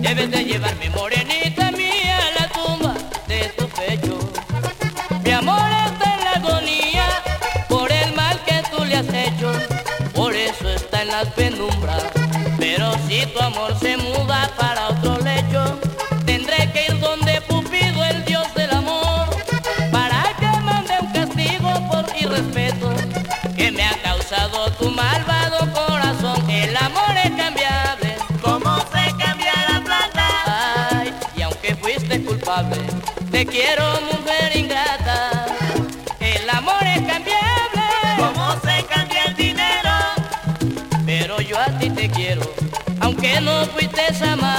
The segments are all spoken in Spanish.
Debes de llevarme morenita tu amor se muda para otro lecho, tendré que ir donde Pupido, el dios del amor, para que mande un castigo por irrespeto que me ha causado tu malvado corazón. El amor es cambiable. ¿Cómo se cambia la plata? Ay, y aunque fuiste culpable, te quiero mujer ingrata. No fuiste amable.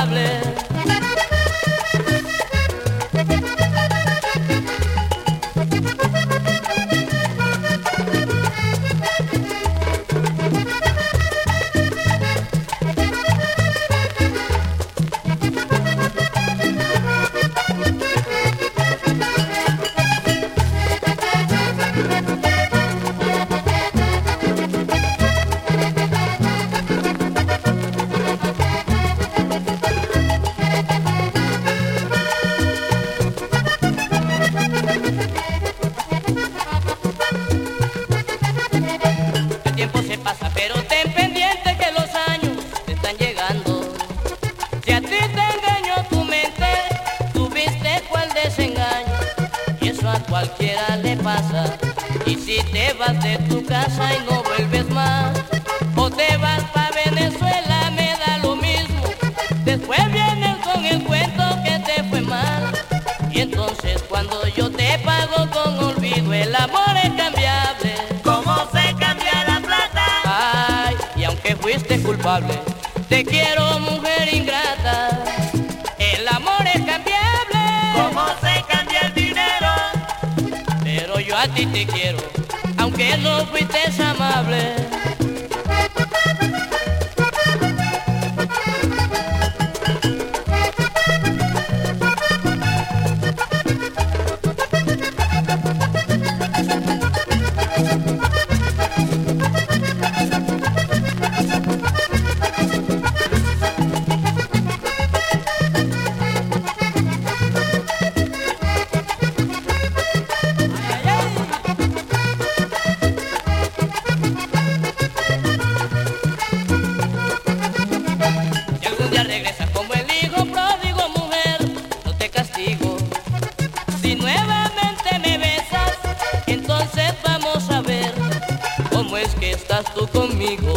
Cualquiera le pasa. Y si te vas de tu casa y no vuelves más, o te vas pa' Venezuela, me da lo mismo. Después vienes con el cuento que te fue mal. Y entonces cuando yo te pago con olvido, el amor es cambiable. ¿Cómo se cambia la plata? Ay, y aunque fuiste culpable, te quiero mujer ingrata. Ti te quiero, aunque no fuiste amable. Estás tú conmigo.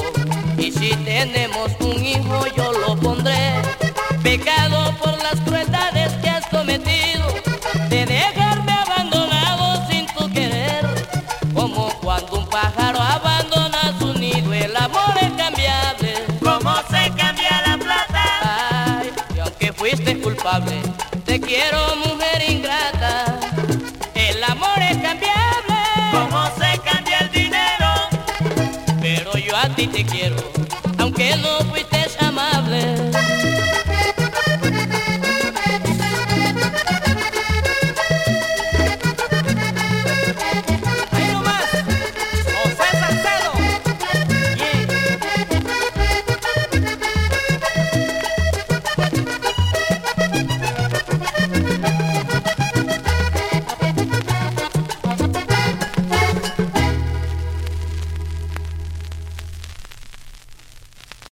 Y si tenemos un hijo, yo lo pondré. Pecado por las crueldades que has cometido, de dejarme abandonado sin tu querer. Como cuando un pájaro abandona su nido, el amor es cambiable. ¿Cómo se cambia la plata? Ay, y aunque fuiste culpable, te quiero mujer ingrata. yo a ti te quiero, aunque no fuiste amable.